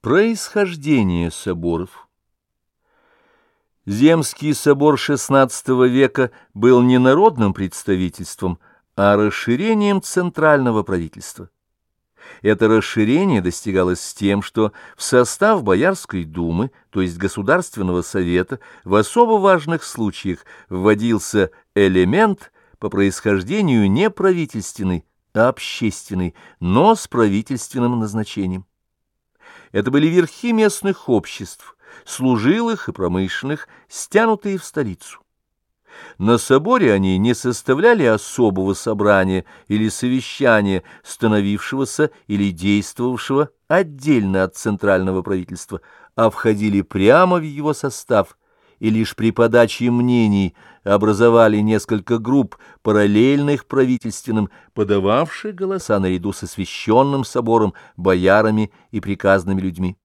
Происхождение соборов Земский собор XVI века был не народным представительством, а расширением центрального правительства. Это расширение достигалось тем, что в состав Боярской думы, то есть Государственного совета, в особо важных случаях вводился элемент по происхождению не правительственный, а общественный, но с правительственным назначением. Это были верхи местных обществ, служилых и промышленных, стянутые в столицу. На соборе они не составляли особого собрания или совещания, становившегося или действовавшего отдельно от центрального правительства, а входили прямо в его состав и лишь при подаче мнений образовали несколько групп, параллельных правительственным, подававших голоса наряду с освященным собором, боярами и приказными людьми.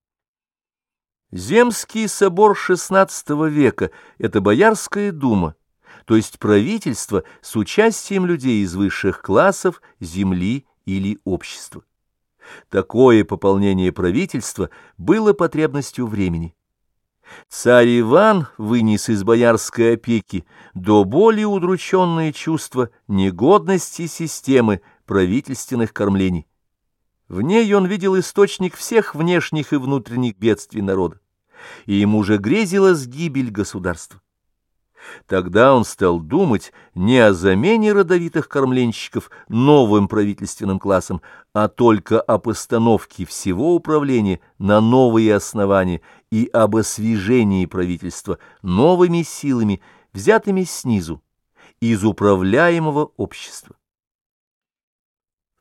Земский собор XVI века — это Боярская дума, то есть правительство с участием людей из высших классов, земли или общества. Такое пополнение правительства было потребностью времени. Царь Иван вынес из боярской опеки до более удрученные чувства негодности системы правительственных кормлений. В ней он видел источник всех внешних и внутренних бедствий народа, и ему же грезилась гибель государства. Тогда он стал думать не о замене родовитых кормленщиков новым правительственным классом, а только о постановке всего управления на новые основания и об освежении правительства новыми силами, взятыми снизу, из управляемого общества.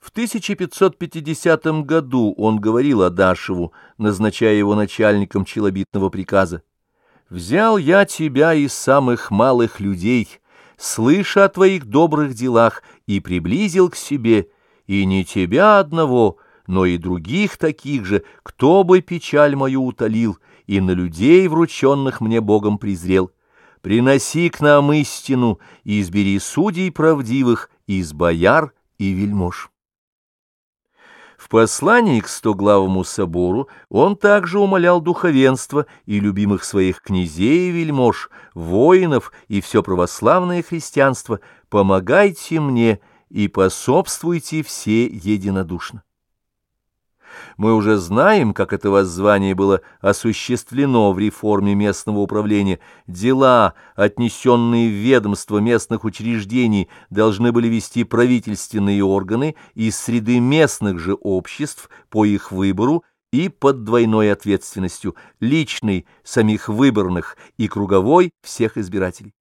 В 1550 году он говорил Адашеву, назначая его начальником челобитного приказа, Взял я тебя из самых малых людей, слыша о твоих добрых делах, и приблизил к себе, и не тебя одного, но и других таких же, кто бы печаль мою утолил, и на людей, врученных мне Богом, презрел. Приноси к нам истину, и избери судей правдивых из бояр и вельмож. В послании к стоглавому собору он также умолял духовенство и любимых своих князей и вельмож, воинов и все православное христианство «помогайте мне и пособствуйте все единодушно». Мы уже знаем, как это воззвание было осуществлено в реформе местного управления. Дела, отнесенные в ведомство местных учреждений, должны были вести правительственные органы из среды местных же обществ по их выбору и под двойной ответственностью, личной самих выборных и круговой всех избирателей.